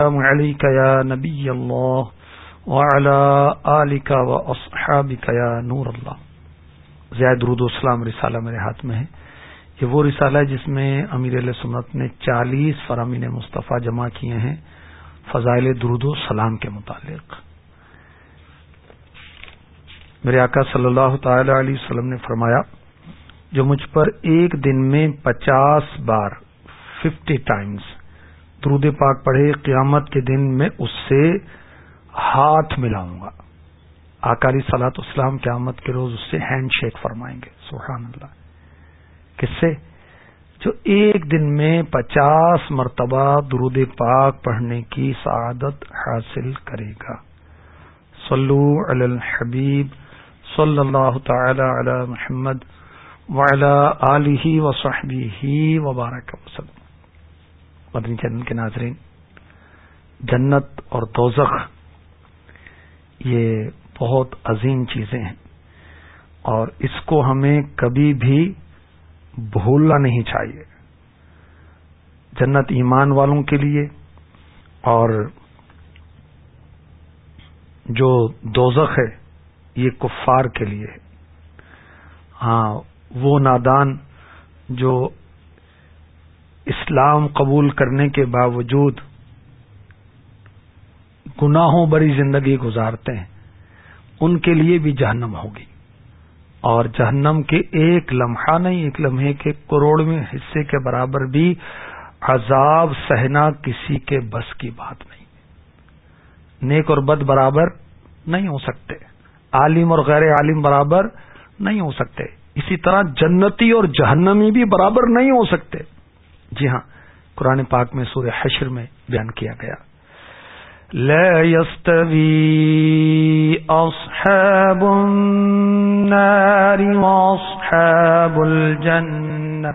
السلام عليك يا نبي الله وعلى آلك وأصحابك يا نور اللہ زید رود اسلام رسالہ میرے ہاتھ میں ہے. یہ وہ رسالہ ہے جس میں امیر علیہ سنت نے چالیس فرامین مصطفیٰ جمع کیے ہیں فضائل درود و سلام کے متعلق. میرے آقا صلی اللہ تعالی علیہ وسلم نے فرمایا، جو مجھ پر ایک دن میں پچاس بار ففٹی ٹائمز درود پاک پڑھے، قیامت کے دن میں اس سے ہاتھ ملاؤں گا۔ آکاری سلاط اسلام قیامت کے روز اس سے ہینڈ شیک فرمائیں گے۔ سبحان اللہ۔ کس سے؟ جو ایک دن میں پچاس مرتبہ درود پاک پڑھنے کی سعادت حاصل کرے گا۔ صلو علی الحبیب صلی اللہ تعالی علی محمد وعلی آلہ وصحبہ وبارک وسلم۔ مدنی چینل کے ناظرین، جنت اور دوزخ، یہ بہت عظیم چیزیں ہیں۔ اور اس کو ہمیں کبھی بھی بھولنا نہیں چاہیے۔ جنت ایمان والوں کے لیے اور جو دوزخ ہے، یہ کفار کے لیے۔ ہے ہاں وہ نادان جو اسلام قبول کرنے کے باوجود گناہوں بڑی زندگی گزارتے ہیں، ان کے لیے بھی جہنم ہوگی۔ اور جہنم کے ایک لمحہ نہیں، ایک لمحے کے کروڑ میں حصے کے برابر بھی عذاب، سہنا کسی کے بس کی بات نہیں۔ نیک اور بد برابر نہیں ہو سکتے۔ عالم اور غیر عالم برابر نہیں ہو سکتے۔ اسی طرح جنتی اور جہنمی بھی برابر نہیں ہو سکتے۔ جی ہاں قرآن پاک میں سورہ حشر میں بیان کیا گیا۔ لا يستوي أصحاب النار وأصحاب الجنة۔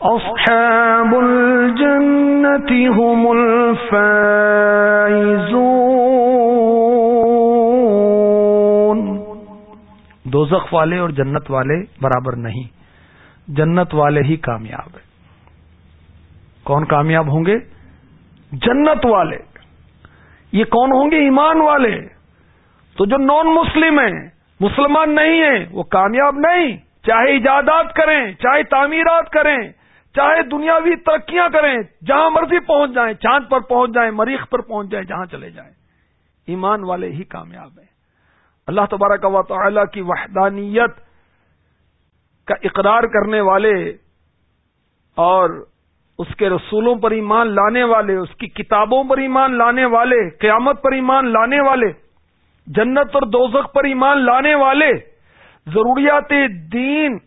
أصحاب الجنة هم الفائزون۔ دوزخ والے اور جنت والے برابر نہیں۔ جنت والے ہی کامیاب ہیں۔ کون کامیاب ہوں گے؟ جنت والے۔ یہ کون ہوں گے؟ ایمان والے۔ تو جو نان مسلم ہیں، مسلمان نہیں ہیں، وہ کامیاب نہیں۔ چاہے ایجادات کریں، چاہے تعمیرات کریں، چاہے دنیاوی ترقیاں کریں، جہاں مرضی پہنچ جائیں، چاند پر پہنچ جائیں، مریخ پر پہنچ جائیں، جہاں چلے جائیں۔ ایمان والے ہی کامیاب ہیں۔ اللہ تبارک و تعالی کی وحدانیت کا اقرار کرنے والے اور اس کے رسولوں پر ایمان لانے والے، اس کی کتابوں پر ایمان لانے والے، قیامت پر ایمان لانے والے، جنت اور دوزخ پر ایمان لانے والے، ضروریات دین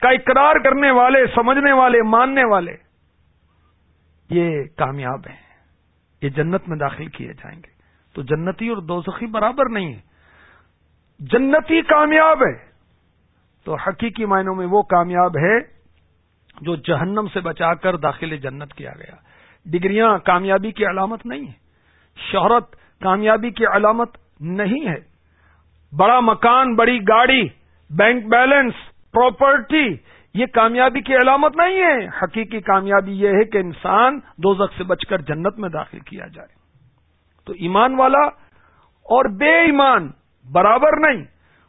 کا اقرار کرنے والے، سمجھنے والے، ماننے والے، یہ کامیاب ہیں۔ یہ جنت میں داخل کیے جائیں گے۔ تو جنتی اور دوزخی برابر نہیں ہے جنتی کامیاب ہے۔ تو حقیقی معنوں میں وہ کامیاب ہے جو جہنم سے بچا کر داخل جنت کیا گیا۔ ڈگریاں کامیابی کی علامت نہیں ہے شہرت کامیابی کی علامت نہیں ہے۔ بڑا مکان، بڑی گاڑی، بینک بیلنس، پراپرٹی، یہ کامیابی کی علامت نہیں ہے۔ حقیقی کامیابی یہ ہے کہ انسان دو سے بچ کر جنت میں داخل کیا جائے۔ تو ایمان والا اور بے ایمان برابر نہیں۔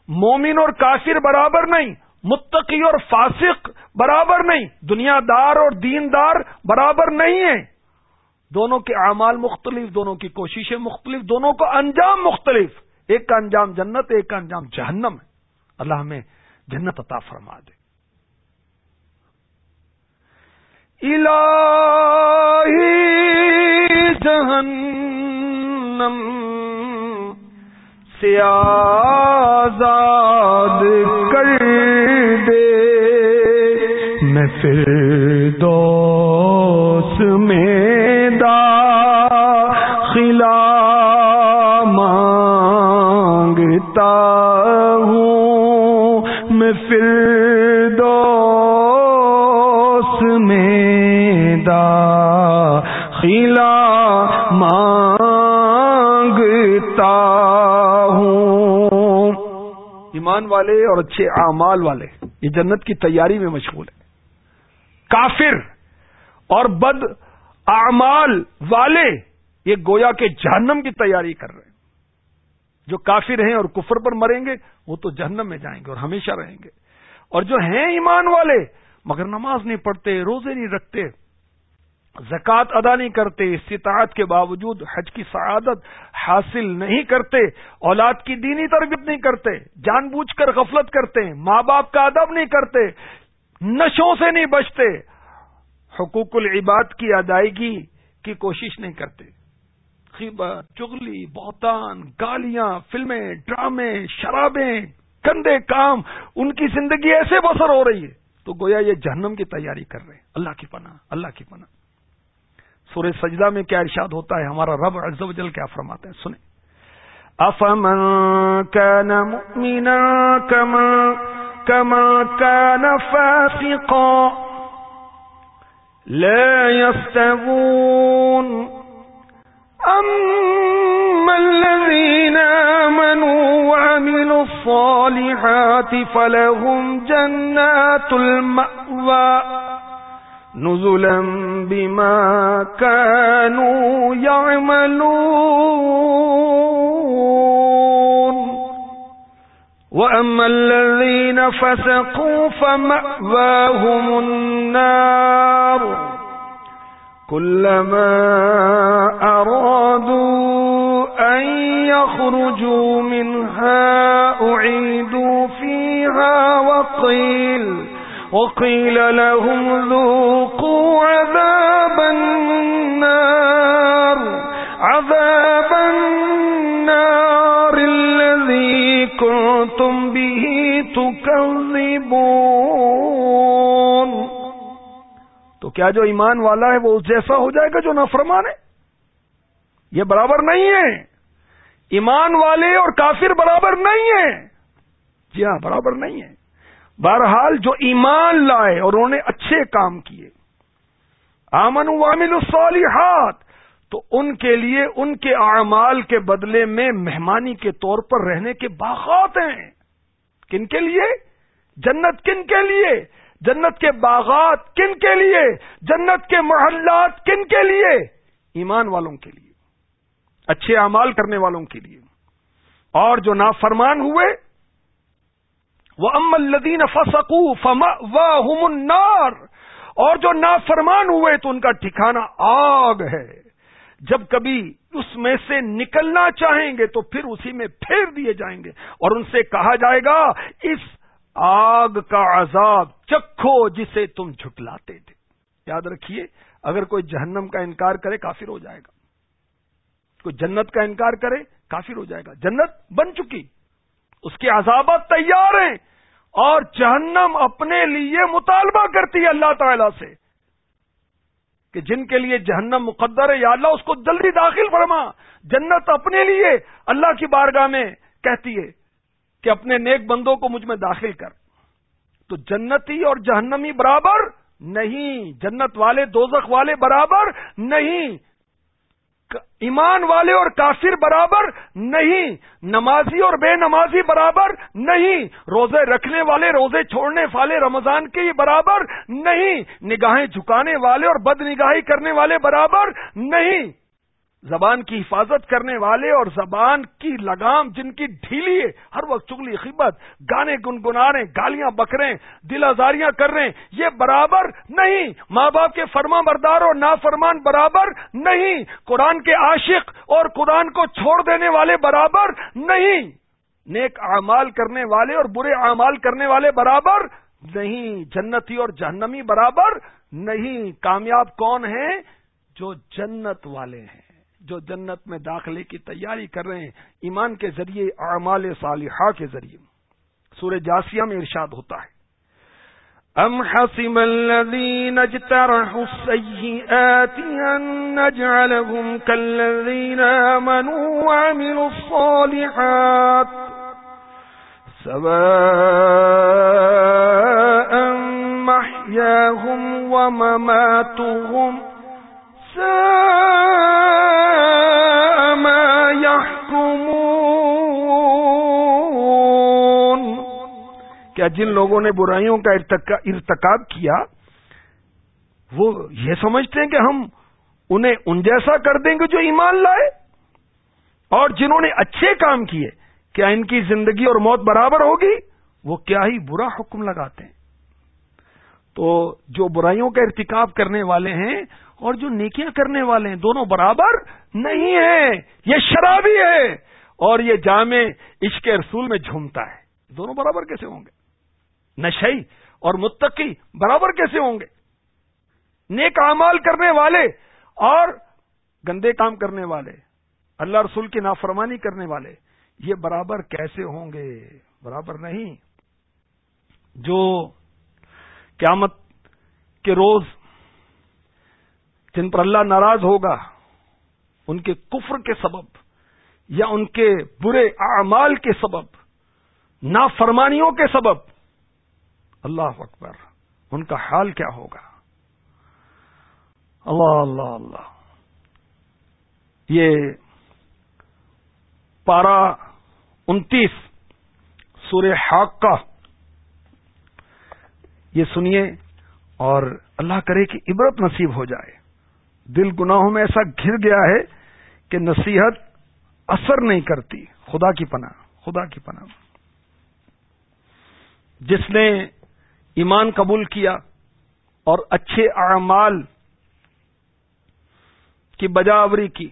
مومن اور کافر برابر نہیں۔ متقی اور فاسق برابر نہیں دنیا دار اور دیندار برابر نہیں ہے دونوں کے اعمال مختلف، دونوں کی کوششیں مختلف، دونوں کا انجام مختلف۔ ایک کا انجام جنت، ایک کا انجام جہنم۔ ہے اللہ ہمیں جنت عطا فرما دے۔ الہی جہنم سے آزاد میں پھر دوست میں دا خلا مانگتا ہوں میں پھر دوست میں دا خلا مانگتا ایمان والے اور اچھے اعمال والے یہ جنت کی تیاری میں مشغول ہے کافر اور بد اعمال والے یہ گویا کے جہنم کی تیاری کر رہے ہیں۔ جو کافر ہیں اور کفر پر مریں گے، وہ تو جہنم میں جائیں گے اور ہمیشہ رہیں گے۔ اور جو ہیں ایمان والے، مگر نماز نہیں پڑھتے، روزے نہیں رکھتے، زکوٰۃ ادا نہیں کرتے، استطاعت کے باوجود حج کی سعادت حاصل نہیں کرتے، اولاد کی دینی تربیت نہیں کرتے، جان بوجھ کر غفلت کرتے، ماں باپ کا ادب نہیں کرتے نشوں سے نہیں بچتے۔ حقوق العباد کی ادائیگی کی کوشش نہیں کرتے۔ خیبت چگلی بہتان گالیاں، فلمیں، ڈرامے، شرابیں، گندے کام، ان کی زندگی ایسے بسر ہو رہی ہے۔ تو گویا یہ جہنم کی تیاری کر رہے ہیں۔ اللہ کی پناہ، اللہ کی پناہ۔ سورہ سجدہ میں کیا ارشاد ہوتا ہے؟ ہمارا رب عز و جل کیا فرماتے ہیں سنیں۔ افمن كان مؤمنا كما كما كان فاسقا. لا يستوون. أما الذين آمنوا وعملوا الصالحات فلهم جنات المأوى. نزلا بما كانوا يعملون. وأما الذين فسقوا فمأواهم النار كلما أرادوا أن يخرجوا منها أعيدوا فيها وقيل وقيل لهم ذوقوا عذاب النار عذاب كنتم به تكذبون۔ تو کیا جو ایمان والا ہے وہ اس جیسا ہو جائے گا جو نافرمان ہے؟ یہ برابر نہیں ہے۔ ایمان والے اور کافر برابر نہیں ہے جی ہاں برابر نہیں ہے بہرحال جو ایمان لائے اور انہوں نے اچھے کام کیے۔ آمن وامل الصالحات۔ تو ان کے لیے ان کے اعمال کے بدلے میں مہمانی کے طور پر رہنے کے باغات ہیں۔ کن کے لیے؟ جنت کن کے لیے؟ جنت کے باغات کن کے لیے؟ جنت کے محلات کن کے لیے؟ ایمان والوں کے لیے۔ اچھے اعمال کرنے والوں کے لیے۔ اور جو نافرمان ہوئے وہ ام الدین فسکو فما و النار۔ اور جو نافرمان ہوئے تو ان کا ٹھکانا آگ ہے۔ جب کبھی اس میں سے نکلنا چاہیں گے تو پھر اسی میں پھیر دیے جائیں گے اور ان سے کہا جائے گا، اس آگ کا عذاب چکھو جسے تم جھٹلاتے تھے۔ یاد رکھیے، اگر کوئی جہنم کا انکار کرے کافر ہو جائے گا۔ کوئی جنت کا انکار کرے کافر ہو جائے گا۔ جنت بن چکی۔ اس کے عذابات تیار ہیں اور جہنم اپنے لیے مطالبہ کرتی ہے اللہ تعالی سے۔ کہ جن کے لیے جہنم مقدر ہے، یا اللہ اس کو جلدی داخل فرما۔ جنت اپنے لیے اللہ کی بارگاہ میں کہتی ہے کہ اپنے نیک بندوں کو مجھ میں داخل کر۔ تو جنتی اور جہنمی برابر نہیں، جنت والے، دوزخ والے برابر نہیں۔ ایمان والے اور کافر برابر نہیں، نمازی اور بے نمازی برابر نہیں، روزے رکھنے والے، روزے چھوڑنے والے رمضان کے برابر نہیں، نگاہیں جھکانے والے اور بد نگاہی کرنے والے برابر نہیں۔ زبان کی حفاظت کرنے والے اور زبان کی لگام جن کی ڈھیلی ہے، ہر وقت چگلی خبت گانے گنگنا رہے گالیاں بکرے دل آزاریاں کر رہے ہیں، یہ برابر نہیں۔ ماں باپ کے فرما بردار اور نافرمان برابر نہیں۔ قرآن کے عاشق اور قرآن کو چھوڑ دینے والے برابر نہیں۔ نیک اعمال کرنے والے اور برے اعمال کرنے والے برابر نہیں۔ جنتی اور جہنمی برابر نہیں۔ کامیاب کون ہیں؟ جو جنت والے ہیں۔ جو جنت میں داخلے کی تیاری کر رہے ہیں، ایمان کے ذریعے، اعمال صالحہ کے ذریعے۔ سورہ جاسیہ میں ارشاد ہوتا ہے۔ ام حسب الذين اجترحوا السيئات ان نجعلهم كالذين امنوا وعملوا الصالحات سواء محياهم ومماتهم سواء کیا جن لوگوں نے برائیوں کا ارتکاب کیا، وہ یہ سمجھتے ہیں کہ ہم انہیں ان جیسا کر دیں گے جو ایمان لائے۔ اور جنہوں نے اچھے کام کیے، کیا ان کی زندگی اور موت برابر ہوگی؟ وہ کیا ہی برا حکم لگاتے ہیں۔ تو جو برائیوں کا ارتکاب کرنے والے ہیں اور جو نیکیاں کرنے والے ہیں، دونوں برابر نہیں ہیں، یہ شرابی ہے اور یہ جامع عشق رسول میں جھومتا ہے۔ دونوں برابر کیسے ہوں گے؟ نشئی اور متقی برابر کیسے ہوں گے؟ نیک امال کرنے والے اور گندے کام کرنے والے، اللہ رسول کی نافرمانی کرنے والے، یہ برابر کیسے ہوں گے؟ برابر نہیں۔ جو قیامت کے روز جن پر اللہ ناراض ہوگا، ان کے کفر کے سبب یا ان کے برے اعمال کے سبب، نافرمانیوں کے سبب اللہ اکبر، ان کا حال کیا ہوگا؟ اللہ اللہ اللہ۔ یہ پارا انتیس سورہ حاق کا۔ یہ سنیے اور اللہ کرے کہ عبرت نصیب ہو جائے۔ دل گناہوں میں ایسا گر گیا ہے کہ نصیحت اثر نہیں کرتی۔ خدا کی پناہ، خدا کی پناہ۔ جس نے ایمان قبول کیا اور اچھے اعمال کی بجاوری کی،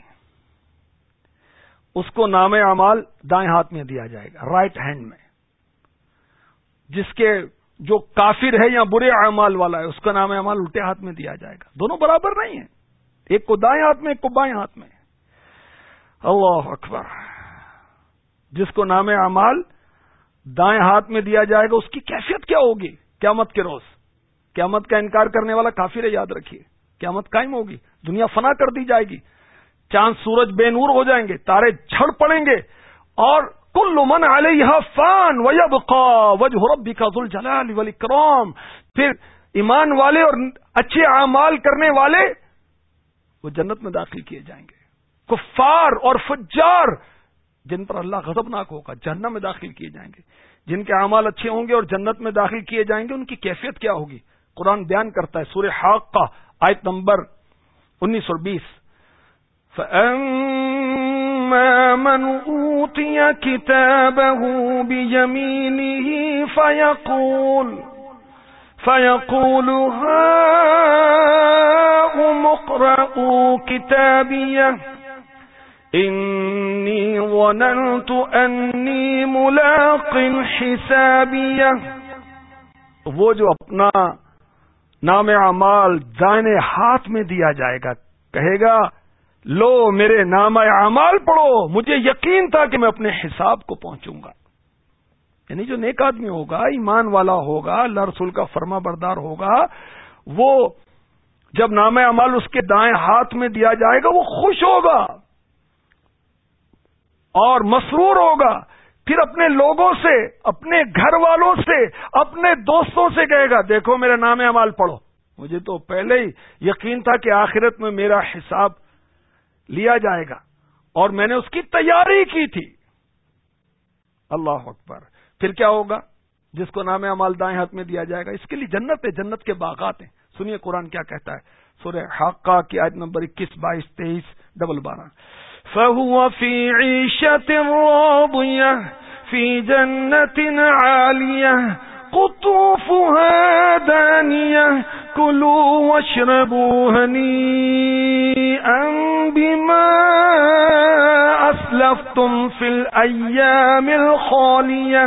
اس کو نام اعمال دائیں ہاتھ میں دیا جائے گا رائٹ ہینڈ میں۔ جس کے جو کافر ہے یا برے اعمال والا ہے، اس کا نام اعمال الٹے ہاتھ میں دیا جائے گا۔ دونوں برابر نہیں ہیں۔ ایک کو دائیں ہاتھ میں، ایک کو بائیں ہاتھ میں۔ اللہ اکبر۔ جس کو نام اعمال دائیں ہاتھ میں دیا جائے گا، اس کی کیفیت کیا ہوگی؟ قیامت کے روز، قیامت کا انکار کرنے والا کافر ہے، یاد رکھیے۔ قیامت قائم ہوگی، دنیا فنا کر دی جائے گی۔ چاند، سورج بے نور ہو جائیں گے، تارے جھڑ پڑیں گے۔ اور کل من علیہ فان ویبقا وجہ ربی کا ذل جلال ولی پھر ایمان والے اور اچھے اعمال کرنے والے وہ جنت میں داخل کیے جائیں گے۔ کفار اور فجار، جن پر اللہ غضبناک ہوگا، جہنم میں داخل کیے جائیں گے۔ جن کے اعمال اچھے ہوں گے اور جنت میں داخل کیے جائیں گے، ان کی کیفیت کیا ہوگی؟ قرآن بیان کرتا ہے، سورہ حاق کا آیت نمبر انیس سو بیس۔ من أوتي كتابه بيمينه فيقول فيقول هاؤم كتابيه إني ظننت أني ملاق حسابيه وہ جو اپنا نام اعمال دائنے ہاتھ میں دیا جائے گا، کہے گا، لو میرے نام اعمال پڑھو، مجھے یقین تھا کہ میں اپنے حساب کو پہنچوں گا۔ یعنی جو نیک آدمی ہوگا، ایمان والا ہوگا، اللہ رسول کا فرما بردار ہوگا، وہ جب نام اعمال اس کے دائیں ہاتھ میں دیا جائے گا، وہ خوش ہوگا۔ اور مسرور ہوگا۔ پھر اپنے لوگوں سے، اپنے گھر والوں سے، اپنے دوستوں سے کہے گا، دیکھو میرے نام اعمال پڑھو۔ مجھے تو پہلے ہی یقین تھا کہ آخرت میں میرا حساب لیا جائے گا۔ اور میں نے اس کی تیاری کی تھی۔ اللہ اکبر۔ پھر کیا ہوگا؟ جس کو نام امال دائیں ہاتھ میں دیا جائے گا، اس کے لیے جنت ہے، جنت کے باغات ہیں۔ سنیے قرآن کیا کہتا ہے۔ سورہ حقہ کی آیت نمبر اکیس، بائیس، تیئیس، ڈبل بارہ۔ فهو في عيشة راضية، في جنة عالية. قطوفها دانية، كلوا واشربوا هنيئا بما أسلفتم في الأيام الخالية.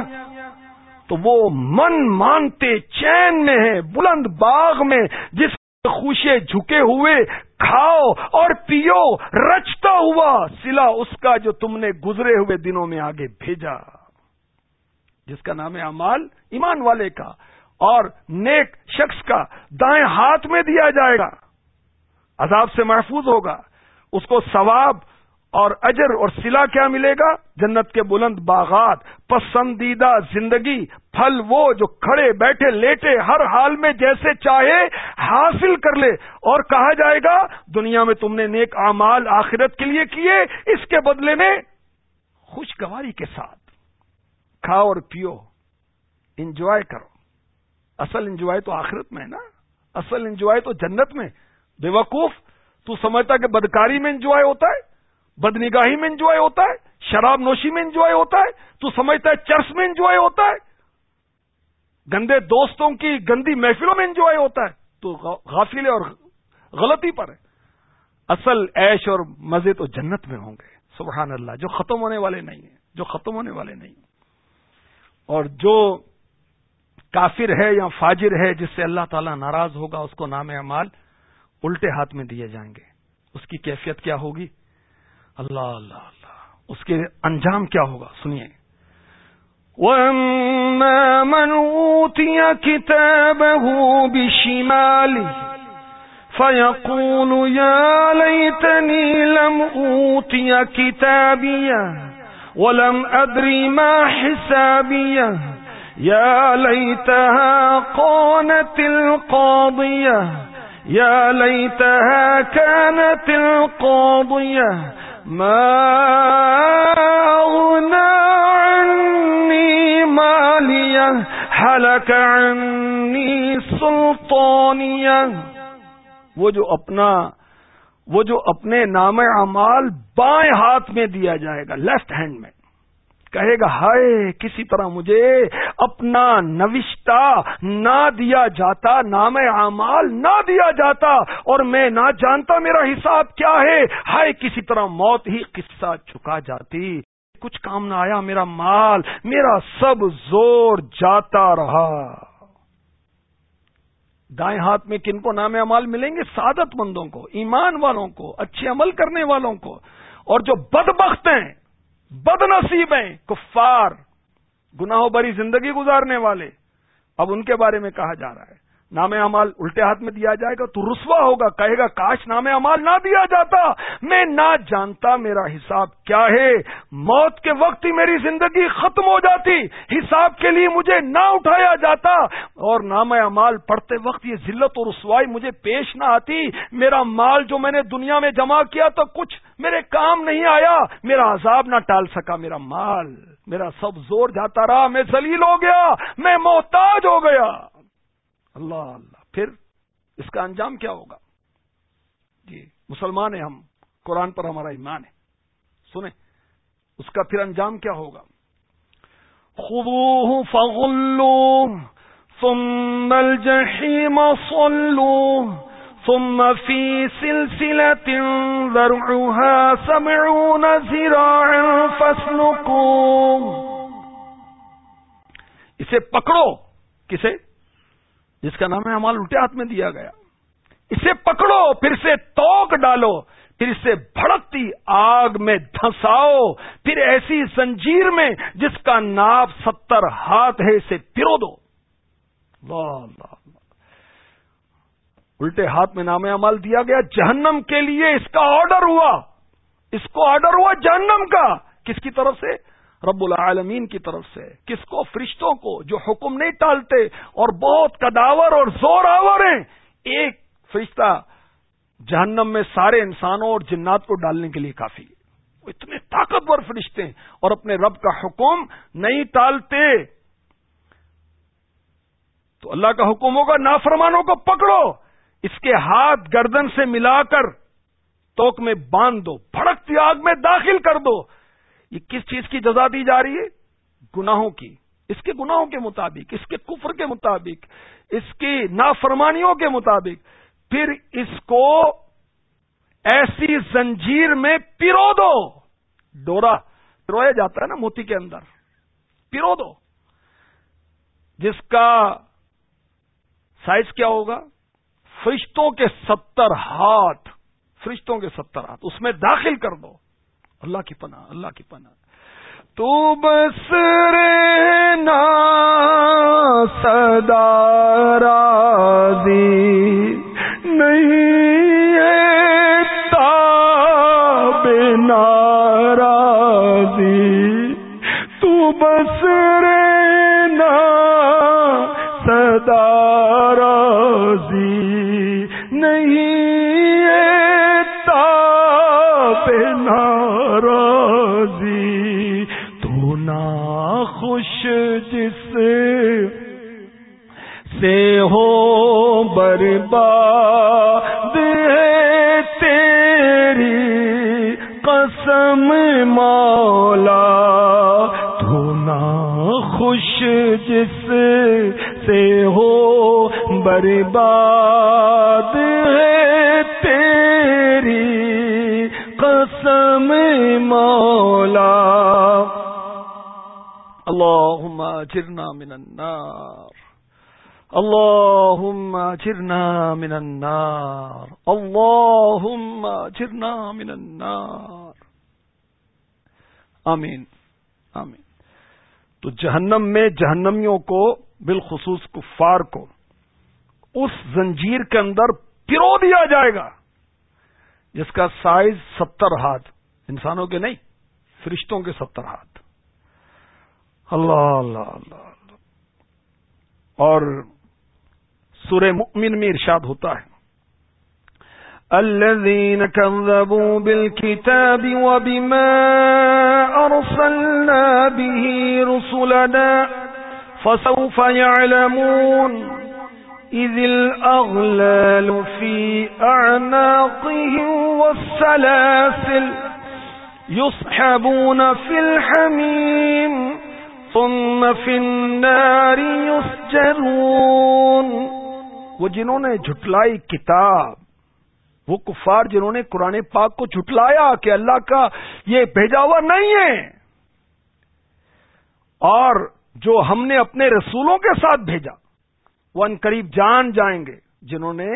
تو وہ من مانتے چین میں ہے، بلند باغ میں، جس خوشے جھکے ہوئے کھاؤ اور پیو، رچتا ہوا سلا اس کا جو تم نے گزرے ہوئے دنوں میں آگے بھیجا۔ جس کا نام ہے امال ایمان والے کا اور نیک شخص کا دائیں ہاتھ میں دیا جائے گا۔ عذاب سے محفوظ ہوگا۔ اس کو ثواب اور اجر اور سلا کیا ملے گا؟ جنت کے بلند باغات، پسندیدہ زندگی، پھل وہ جو کھڑے بیٹھے لیٹے ہر حال میں جیسے چاہے حاصل کر لے۔ اور کہا جائے گا، دنیا میں تم نے نیک اعمال آخرت کے لیے کیے، اس کے بدلے میں خوشگواری کے ساتھ۔ کھاؤ اور پیو، انجوائے کرو۔ اصل انجوائے تو آخرت میں ہے نا؟ اصل انجوائے تو جنت میں۔ بے وقوف، تو سمجھتا کہ بدکاری میں انجوائے ہوتا ہے۔ بدنگاہی میں انجوائے ہوتا ہے، شراب نوشی میں انجوائے ہوتا ہے، تو سمجھتا ہے چرس میں انجوائے ہوتا ہے۔ گندے دوستوں کی گندی محفلوں میں انجوائے ہوتا ہے، تو غافل اور غلطی پر ہے۔ اصل ایش اور مزے تو جنت میں ہوں گے۔ سبحان اللہ، جو ختم ہونے والے نہیں ہیں، جو ختم ہونے والے نہیں اور جو کافر ہے یا فاجر ہے، جس سے اللہ تعالیٰ ناراض ہوگا، اس کو نام اعمال الٹے ہاتھ میں دیے جائیں گے۔ اس کی کیفیت کیا ہوگی؟ اللہ اللہ اللہ۔ اس کے انجام کیا ہوگا؟ سنیے۔ من أوتي كتابه بشماله فيقول يا ليتني لم أوتي كتابيه ولم أدري ما حسابيه يا ليتها قانت القاضية يا ليتها كانت القاضية ما أغنى عني مالية حلك عني سلطانية وہ جو اپنا وہ جو اپنے نام اعمال بائیں ہاتھ میں دیا جائے گا لیفٹ ہینڈ میں کہے گا، ہائے، کسی طرح مجھے اپنا نوشتہ نہ دیا جاتا، نام اعمال نہ دیا جاتا، اور میں نہ جانتا میرا حساب کیا ہے۔ ہائے، کسی طرح موت ہی قصہ چکا جاتی۔ کچھ کام نہ آیا، میرا مال، میرا سب زور جاتا رہا۔ دائیں ہاتھ میں کن کو نام عمال ملیں گے؟ سعادت مندوں کو، ایمان والوں کو، اچھے عمل کرنے والوں کو۔ اور جو بدبخت ہیں بد نصیب ہیں، کفار، گناہوں بری زندگی گزارنے والے۔ اب ان کے بارے میں کہا جا رہا ہے۔ نام امال الٹے ہاتھ میں دیا جائے گا، تو رسوا ہوگا، کہے گا، کاش نام امال نہ دیا جاتا۔ میں نہ جانتا میرا حساب کیا ہے۔ موت کے وقت ہی میری زندگی ختم ہو جاتی۔ حساب کے لیے مجھے نہ اٹھایا جاتا۔ اور نام امال پڑھتے وقت یہ ذلت اور رسوائی مجھے پیش نہ آتی۔ میرا مال جو میں نے دنیا میں جمع کیا تو کچھ میرے کام نہیں آیا۔ میرا عذاب نہ ٹال سکا میرا مال۔ میرا سب زور جاتا رہا۔ میں ذلیل ہو گیا۔ میں محتاج ہو گیا۔ اللہ اللہ۔ پھر اس کا انجام کیا ہوگا؟ جی مسلمان ہیں ہم، قرآن پر ہمارا ایمان ہے۔ سنیں، اس کا پھر انجام کیا ہوگا؟ خذوه فغلوه، ثم الجحيم صلوه، ثم في سلسلة ذرعها سبعون زراعا فاسلكوه اسے پکڑو۔ کسے؟ جس کا نام ہے امال الٹے ہاتھ میں دیا گیا۔ اسے پکڑو، پھر سے توک ڈالو، پھر اسے بھڑکتی آگ میں دھساؤ پھر ایسی زنجیر میں جس کا ناپ ستر ہاتھ ہے اسے پیرو دو۔ اللہ الٹے ہاتھ میں نام عمال دیا گیا۔ جہنم کے لیے اس کا آرڈر ہوا۔ اس کو آرڈر ہوا جہنم کا۔ کس کی طرف سے؟ رب العالمین کی طرف سے۔ کس کو؟ فرشتوں کو، جو حکم نہیں ٹالتے اور بہت کداور اور زور آور ہیں۔ ایک فرشتہ جہنم میں سارے انسانوں اور جنات کو ڈالنے کے لیے کافی وہ اتنے طاقتور فرشتے ہیں اور اپنے رب کا حکم نہیں ٹالتے۔ تو اللہ کا حکم ہوگا نافرمانوں کو پکڑو، اس کے ہاتھ گردن سے ملا کر توک میں باندھ دو بھڑکتی آگ میں داخل کر دو۔ یہ کس چیز کی جزا دی جا رہی ہے؟ گناہوں کی۔ اس کے گناہوں کے مطابق، اس کے کفر کے مطابق، اس کی نافرمانیوں کے مطابق۔ پھر اس کو ایسی زنجیر میں پیرو دو۔ ڈورا پرویا جاتا ہے نا موتی کے اندر۔ پیرو دو۔ جس کا سائز کیا ہوگا؟ فرشتوں کے ستر ہاتھ۔ فرشتوں کے ستر ہاتھ۔ اس میں داخل کر دو۔ اللہ کی پناہ اللہ کی پناہ۔ تو بس رہنا سدا راضی۔ خوش جس سے ہو، برباد ہے تیری قسم مولا۔ اللهم اجرنا من النار۔ اللهم اجرنا من النار۔ اللهم اجرنا من النار۔ آمین۔ آمین۔ تو جہنم میں جہنمیوں کو، بالخصوص کفار کو، اس زنجیر کے اندر پرو دیا جائے گا، جس کا سائز ستر ہاتھ، انسانوں کے نہیں، فرشتوں کے ستر ہاتھ۔ اللہ اللہ اللہ اور سورہ مؤمن میں ارشاد ہوتا ہے الذين كذبوا بالكتاب وبما أرسلنا به رسلنا فسوف يعلمون إذ الأغلال في أعناقهم والسلاسل يصحبون في الحميم ثم في النار يسجرون وہ جنہوں نے جھٹلائی کتاب وہ کفار جنہوں نے قرآن پاک کو جھٹلایا کہ اللہ کا یہ بھیجا ہوا نہیں ہے۔ اور جو ہم نے اپنے رسولوں کے ساتھ بھیجا، وہ ان قریب جان جائیں گے، جنہوں نے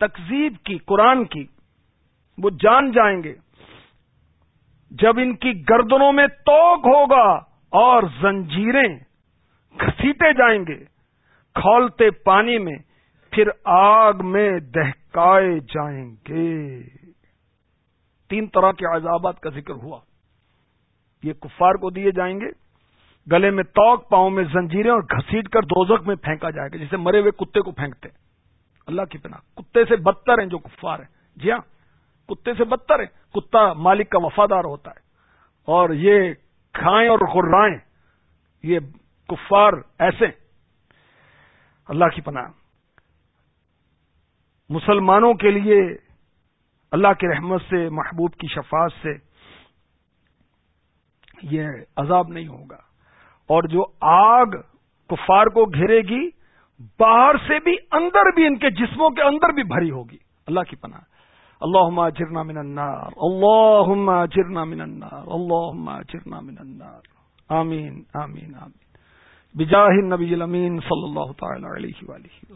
تقزیب کی، قرآن کی، وہ جان جائیں گے۔ جب ان کی گردنوں میں توک ہوگا اور زنجیریں گھسیٹے جائیں گے، کھولتے پانی میں پھر آگ میں دہکائے جائیں گے۔ تین طرح کے عذابات کا ذکر ہوا۔ یہ کفار کو دیے جائیں گے۔ گلے میں توک پاؤں میں زنجیریں اور گھسیٹ کر دوزک میں پھینکا جائے گا، جسے مرے ہوئے کتے کو پھینکتے۔ اللہ کی پناہ۔ کتے سے بدتر ہیں جو کفار ہیں۔ جی ہاں کتے سے بدتر ہے کتا مالک کا وفادار ہوتا ہے۔ اور یہ کھائیں اور خرائیں، یہ کفار ایسے اللہ کی پناہ۔ مسلمانوں کے لیے اللہ کی رحمت سے، محبوب کی شفاعت سے یہ عذاب نہیں ہوگا۔ اور جو آگ کفار کو گھیرے گی، باہر سے بھی اندر بھی ان کے جسموں کے اندر بھی بھری ہوگی۔ اللہ کی پناہ۔ اللہ جرنا من النار۔ اللہ جرنا من النار۔ اللہ جرنا من النار۔ آمین آمین آمین۔ بجاہ النبی الامین صلی اللہ تعالی علیہ وآلہ وسلم۔